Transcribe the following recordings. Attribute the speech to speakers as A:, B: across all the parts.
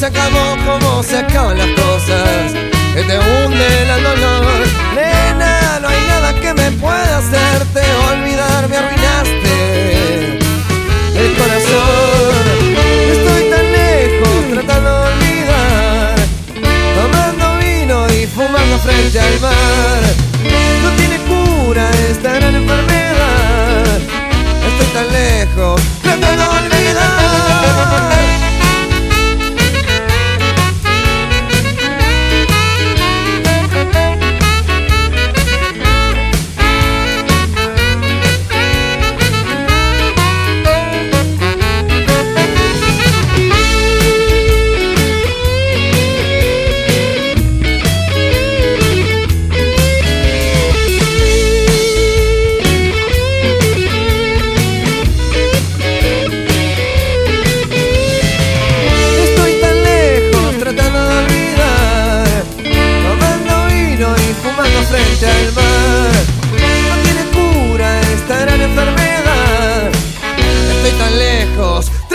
A: se acabó, cómo se acaban las cosas. Que te hunde el dolor. Nena, no hay nada que me pueda hacerte olvidar, me arruinaste el corazón. Estoy tan lejos tratando de olvidar. Tomando vino y fumando frente al mar.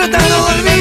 A: Trata de no.